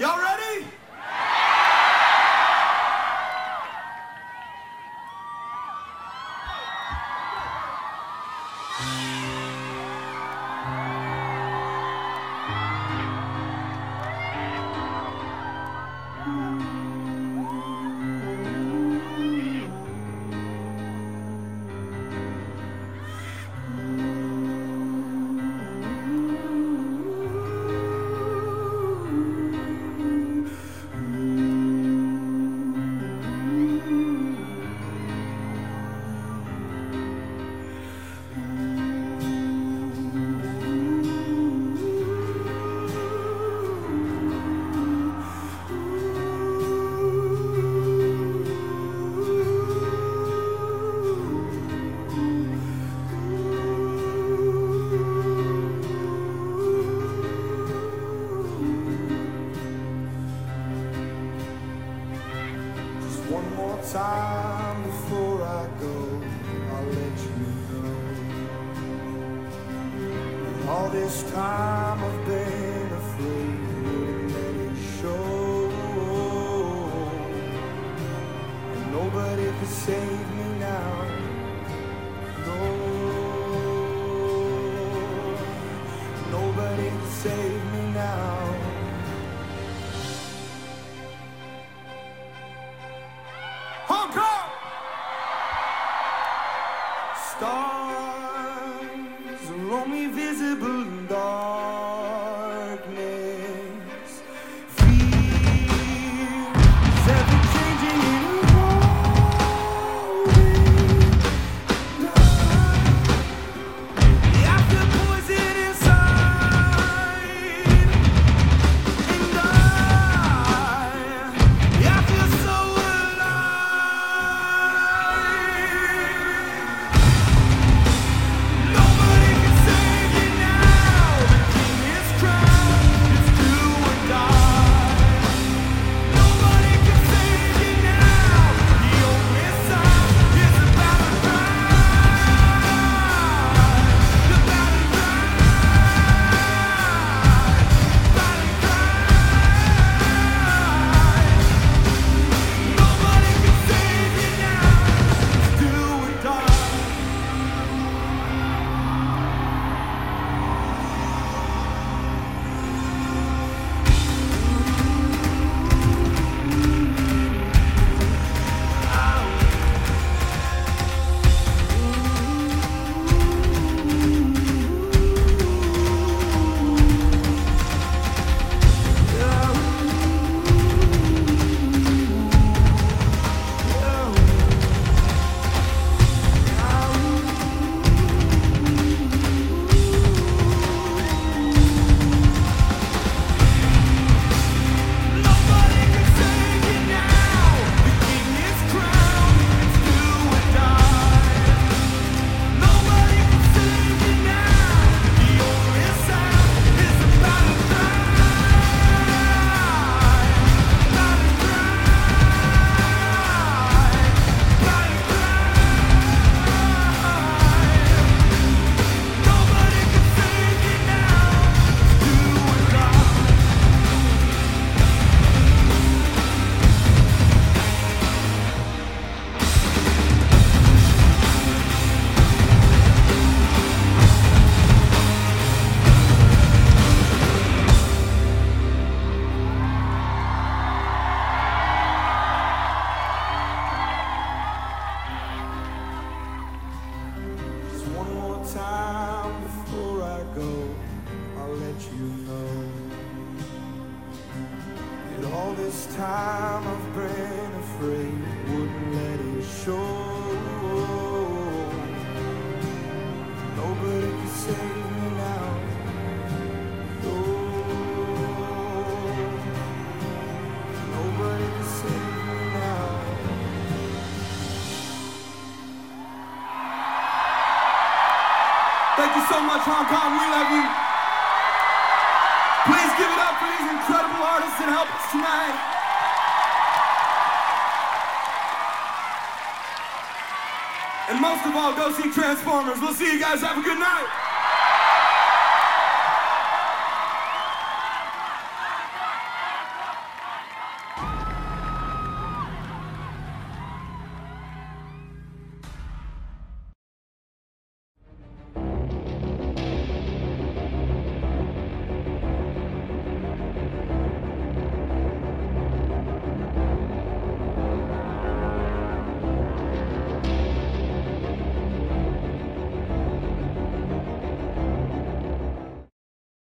Y'all ready? One more time before I go, I'll let you know. All this time I've been afraid, wouldn't let it show. And nobody could save time before I go, I'll let you know. That all this time I've been afraid, wouldn't let it show. Nobody can save Thank you so much, Hong Kong. We love you. Please give it up for these incredible artists that helped us tonight. And most of all, go see Transformers. We'll see you guys. Have a good night.